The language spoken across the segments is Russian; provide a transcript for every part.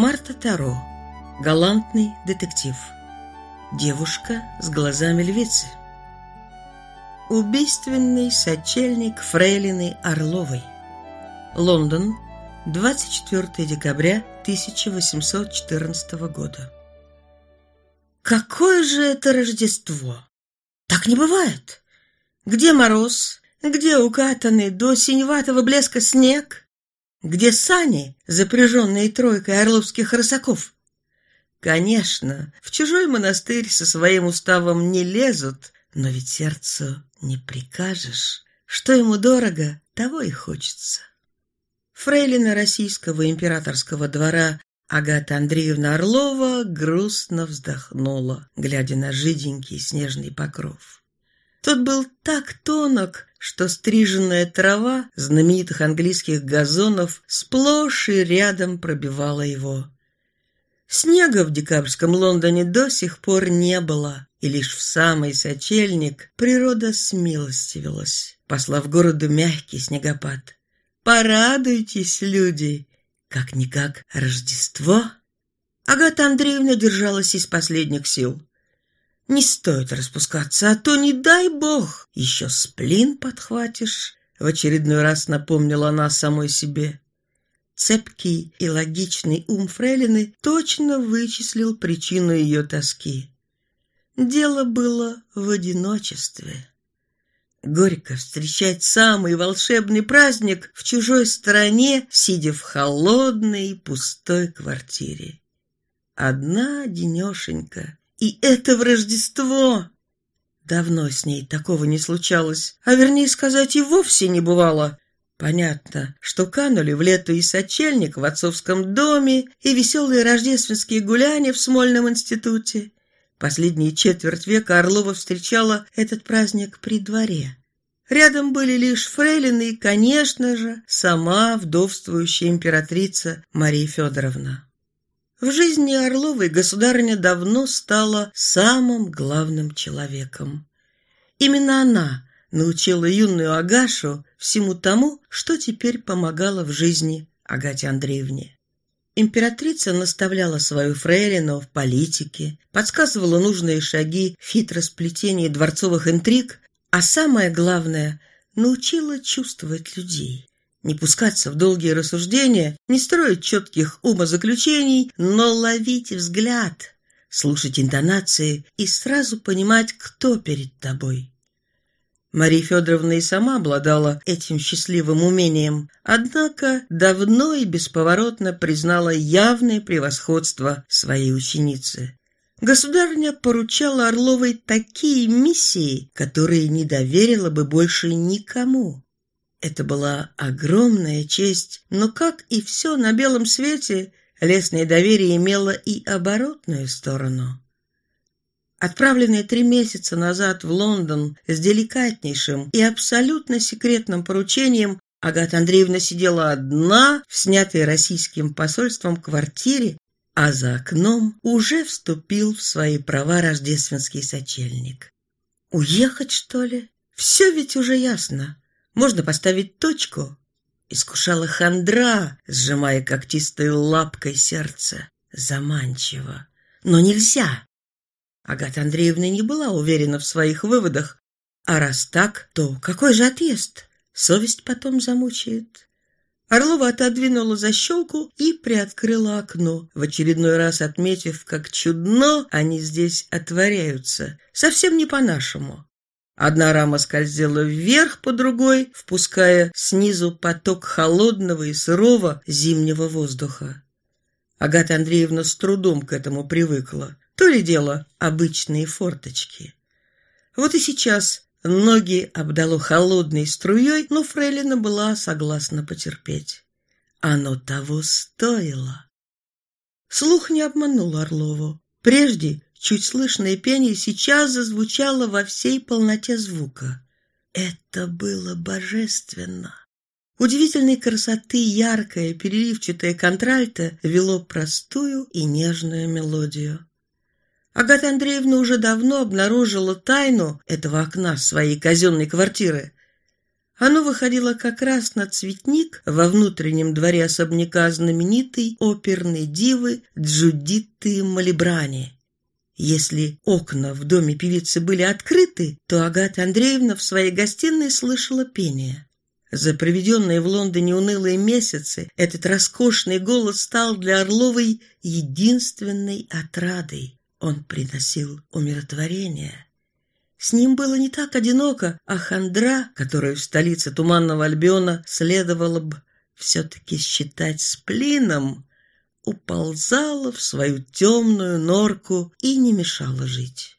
Марта Таро. Галантный детектив. Девушка с глазами львицы. Убийственный сочельник Фрейлины Орловой. Лондон, 24 декабря 1814 года. Какое же это Рождество! Так не бывает! Где мороз, где укатанный до синеватого блеска снег, где сани, запряженные тройкой орловских рысаков? Конечно, в чужой монастырь со своим уставом не лезут, но ведь сердцу не прикажешь. Что ему дорого, того и хочется. Фрейлина российского императорского двора Агата Андреевна Орлова грустно вздохнула, глядя на жиденький снежный покров. Тот был так тонок, что стриженная трава знаменитых английских газонов сплошь и рядом пробивала его. Снега в декабрьском Лондоне до сих пор не было, и лишь в самый сочельник природа смилостивилась, послав городу мягкий снегопад. «Порадуйтесь, люди! Как-никак Рождество!» Агата Андреевна держалась из последних сил. Не стоит распускаться, а то, не дай бог, еще сплин подхватишь. В очередной раз напомнила она самой себе. Цепкий и логичный ум Фрейлины точно вычислил причину ее тоски. Дело было в одиночестве. Горько встречать самый волшебный праздник в чужой стране, сидя в холодной пустой квартире. Одна денешенька и это в Рождество! Давно с ней такого не случалось, а вернее сказать, и вовсе не бывало. Понятно, что канули в лето и сочельник в отцовском доме, и веселые рождественские гуляния в Смольном институте. Последние четверть века Орлова встречала этот праздник при дворе. Рядом были лишь фрейлины и, конечно же, сама вдовствующая императрица Мария Федоровна. В жизни Орловой государыня давно стала самым главным человеком. Именно она научила юную Агашу всему тому, что теперь помогало в жизни Агате Андреевне. Императрица наставляла свою фрейлину в политике, подсказывала нужные шаги в хитросплетении дворцовых интриг, а самое главное – научила чувствовать людей не пускаться в долгие рассуждения, не строить четких умозаключений, но ловить взгляд, слушать интонации и сразу понимать, кто перед тобой. Мария Федоровна и сама обладала этим счастливым умением, однако давно и бесповоротно признала явное превосходство своей ученицы. Государня поручала Орловой такие миссии, которые не доверила бы больше никому. Это была огромная честь, но, как и все на белом свете, лесное доверие имело и оборотную сторону. Отправленная три месяца назад в Лондон с деликатнейшим и абсолютно секретным поручением, Агата Андреевна сидела одна в снятой российским посольством квартире, а за окном уже вступил в свои права рождественский сочельник. Уехать, что ли? Все ведь уже ясно. Можно поставить точку. Искушала хандра, сжимая когтистой лапкой сердце. Заманчиво. Но нельзя. Агата Андреевна не была уверена в своих выводах. А раз так, то какой же отъезд? Совесть потом замучает. Орлова отодвинула защелку и приоткрыла окно, в очередной раз отметив, как чудно они здесь отворяются. Совсем не по-нашему. Одна рама скользила вверх по другой, впуская снизу поток холодного и сырого зимнего воздуха. Агата Андреевна с трудом к этому привыкла. То ли дело обычные форточки. Вот и сейчас ноги обдало холодной струей, но Фрейлина была согласна потерпеть. Оно того стоило. Слух не обманул Орлову. Прежде Чуть слышное пение сейчас зазвучало во всей полноте звука. Это было божественно. Удивительной красоты яркое переливчатое контральто вело простую и нежную мелодию. Агата Андреевна уже давно обнаружила тайну этого окна своей казенной квартиры. Оно выходило как раз на цветник во внутреннем дворе особняка знаменитой оперной дивы Джудитты Малибрани. Если окна в доме певицы были открыты, то Агата Андреевна в своей гостиной слышала пение. За проведенные в Лондоне унылые месяцы этот роскошный голос стал для Орловой единственной отрадой. Он приносил умиротворение. С ним было не так одиноко, а хандра, которую в столице Туманного Альбиона следовало бы все-таки считать сплином, уползала в свою темную норку и не мешала жить.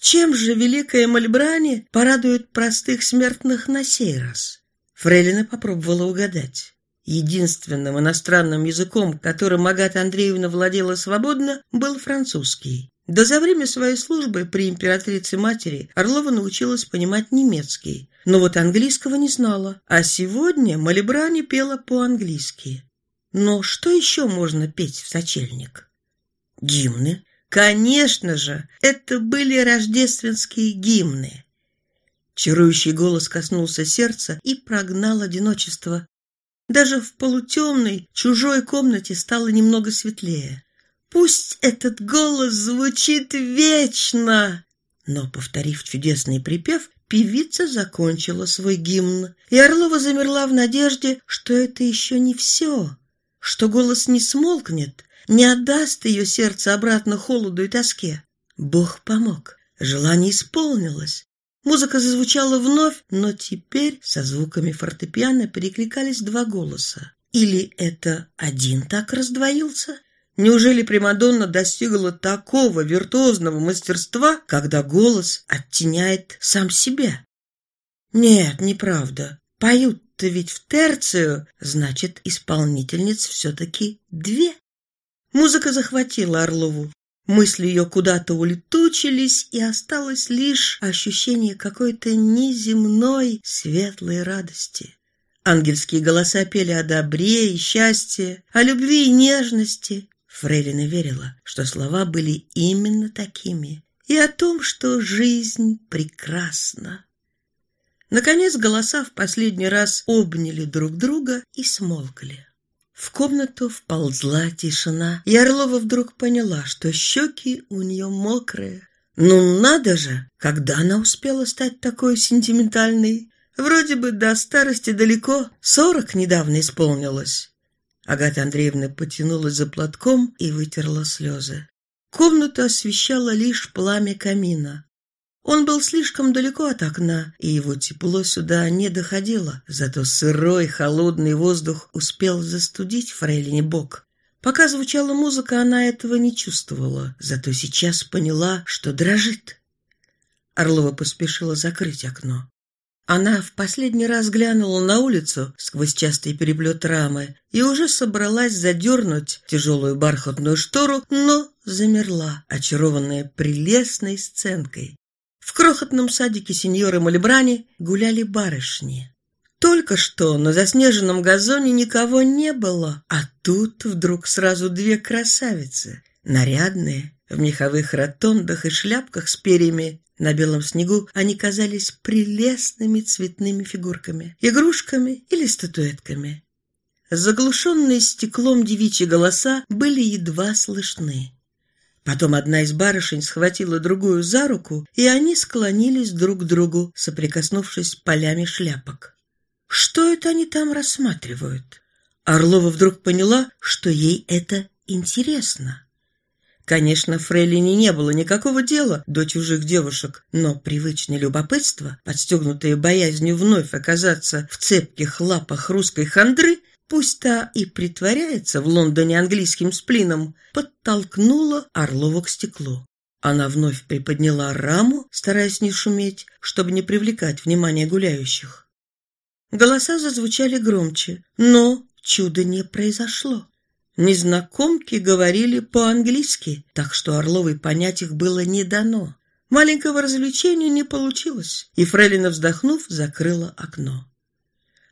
Чем же великая Мальбрани порадует простых смертных на сей раз? Фрейлина попробовала угадать. Единственным иностранным языком, которым Агата Андреевна владела свободно, был французский. Да за время своей службы при императрице-матери Орлова научилась понимать немецкий, но вот английского не знала, а сегодня Малибрани пела по-английски. Но что еще можно петь в сочельник? Гимны. Конечно же, это были рождественские гимны. Чарующий голос коснулся сердца и прогнал одиночество. Даже в полутемной, чужой комнате стало немного светлее. Пусть этот голос звучит вечно! Но, повторив чудесный припев, певица закончила свой гимн, и Орлова замерла в надежде, что это еще не все, что голос не смолкнет, не отдаст ее сердце обратно холоду и тоске. Бог помог, желание исполнилось. Музыка зазвучала вновь, но теперь со звуками фортепиано перекликались два голоса. Или это один так раздвоился? Неужели Примадонна достигла такого виртуозного мастерства, когда голос оттеняет сам себя? Нет, неправда. Поют-то ведь в терцию, значит, исполнительниц все-таки две. Музыка захватила Орлову. Мысли ее куда-то улетучились, и осталось лишь ощущение какой-то неземной светлой радости. Ангельские голоса пели о добре и счастье, о любви и нежности. Фрейлина верила, что слова были именно такими, и о том, что жизнь прекрасна. Наконец голоса в последний раз обняли друг друга и смолкли. В комнату вползла тишина, и Орлова вдруг поняла, что щеки у нее мокрые. Ну надо же, когда она успела стать такой сентиментальной? Вроде бы до старости далеко, сорок недавно исполнилось. Агата Андреевна потянулась за платком и вытерла слезы. Комнату освещало лишь пламя камина. Он был слишком далеко от окна, и его тепло сюда не доходило, зато сырой холодный воздух успел застудить фрейлине бок. Пока звучала музыка, она этого не чувствовала, зато сейчас поняла, что дрожит. Орлова поспешила закрыть окно. Она в последний раз глянула на улицу сквозь частый переплет рамы и уже собралась задернуть тяжелую бархатную штору, но замерла, очарованная прелестной сценкой. В крохотном садике сеньоры Малибрани гуляли барышни. Только что на заснеженном газоне никого не было, а тут вдруг сразу две красавицы, нарядные, в меховых ротондах и шляпках с перьями. На белом снегу они казались прелестными цветными фигурками, игрушками или статуэтками. Заглушенные стеклом девичьи голоса были едва слышны. Потом одна из барышень схватила другую за руку, и они склонились друг к другу, соприкоснувшись полями шляпок. Что это они там рассматривают? Орлова вдруг поняла, что ей это интересно. Конечно, Фрейлине не было никакого дела до чужих девушек, но привычное любопытство, подстегнутое боязнью вновь оказаться в цепких лапах русской хандры, пусть та и притворяется в Лондоне английским сплином, подтолкнула Орлову к стеклу. Она вновь приподняла раму, стараясь не шуметь, чтобы не привлекать внимание гуляющих. Голоса зазвучали громче, но чуда не произошло. Незнакомки говорили по-английски, так что Орловой понять их было не дано. Маленького развлечения не получилось, и Фрейлина, вздохнув, закрыла окно.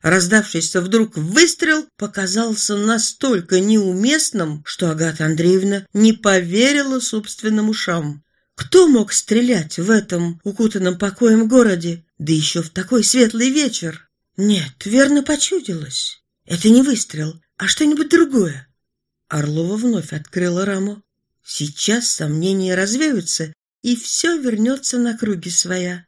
Раздавшийся вдруг выстрел показался настолько неуместным, что Агата Андреевна не поверила собственным ушам. Кто мог стрелять в этом укутанном покоем городе, да еще в такой светлый вечер? Нет, верно почудилось. Это не выстрел, а что-нибудь другое. Орлова вновь открыла раму. Сейчас сомнения развеются, и все вернется на круги своя.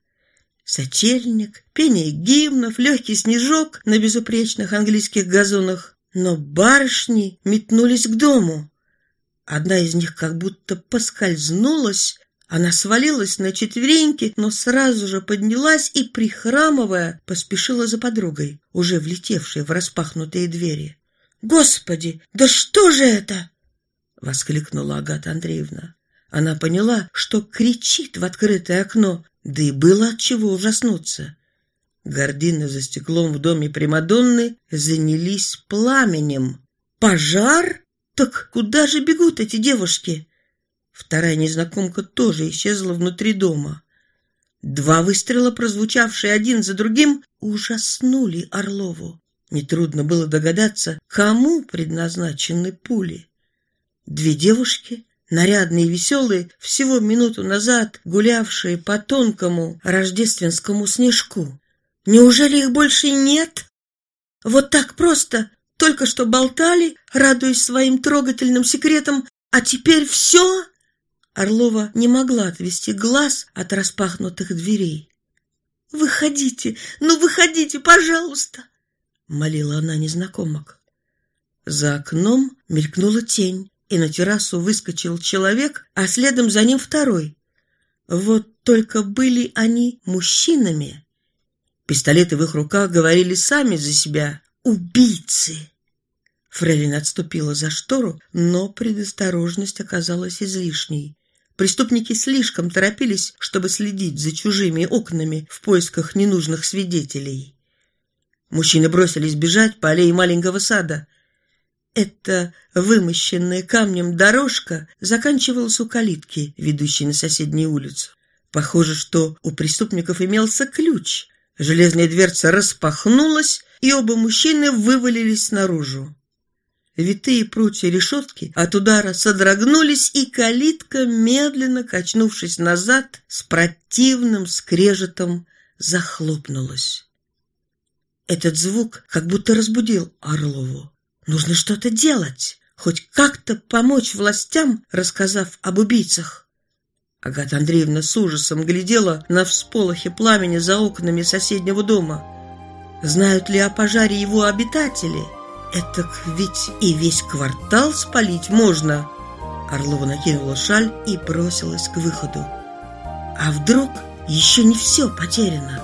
Сочельник, пение гимнов, легкий снежок на безупречных английских газонах. Но барышни метнулись к дому. Одна из них как будто поскользнулась, она свалилась на четвереньки, но сразу же поднялась и, прихрамывая, поспешила за подругой, уже влетевшей в распахнутые двери. «Господи, да что же это?» — воскликнула Агата Андреевна. Она поняла, что кричит в открытое окно, да и было от чего ужаснуться. Гордины за стеклом в доме Примадонны занялись пламенем. «Пожар? Так куда же бегут эти девушки?» Вторая незнакомка тоже исчезла внутри дома. Два выстрела, прозвучавшие один за другим, ужаснули Орлову. Нетрудно было догадаться, кому предназначены пули. Две девушки, нарядные и веселые, всего минуту назад гулявшие по тонкому рождественскому снежку. Неужели их больше нет? Вот так просто, только что болтали, радуясь своим трогательным секретам, а теперь все? Орлова не могла отвести глаз от распахнутых дверей. «Выходите, ну выходите, пожалуйста!» — молила она незнакомок. За окном мелькнула тень, и на террасу выскочил человек, а следом за ним второй. Вот только были они мужчинами. Пистолеты в их руках говорили сами за себя. «Убийцы!» Фрейлин отступила за штору, но предосторожность оказалась излишней. Преступники слишком торопились, чтобы следить за чужими окнами в поисках ненужных свидетелей. Мужчины бросились бежать по аллее маленького сада. Эта вымощенная камнем дорожка заканчивалась у калитки, ведущей на соседнюю улицу. Похоже, что у преступников имелся ключ. Железная дверца распахнулась, и оба мужчины вывалились наружу. Витые прутья решетки от удара содрогнулись, и калитка, медленно качнувшись назад, с противным скрежетом захлопнулась. Этот звук как будто разбудил Орлову. Нужно что-то делать, хоть как-то помочь властям, рассказав об убийцах. Агата Андреевна с ужасом глядела на всполохи пламени за окнами соседнего дома. Знают ли о пожаре его обитатели? — «Этак ведь и весь квартал спалить можно!» Орлова накинула шаль и бросилась к выходу. «А вдруг еще не все потеряно?»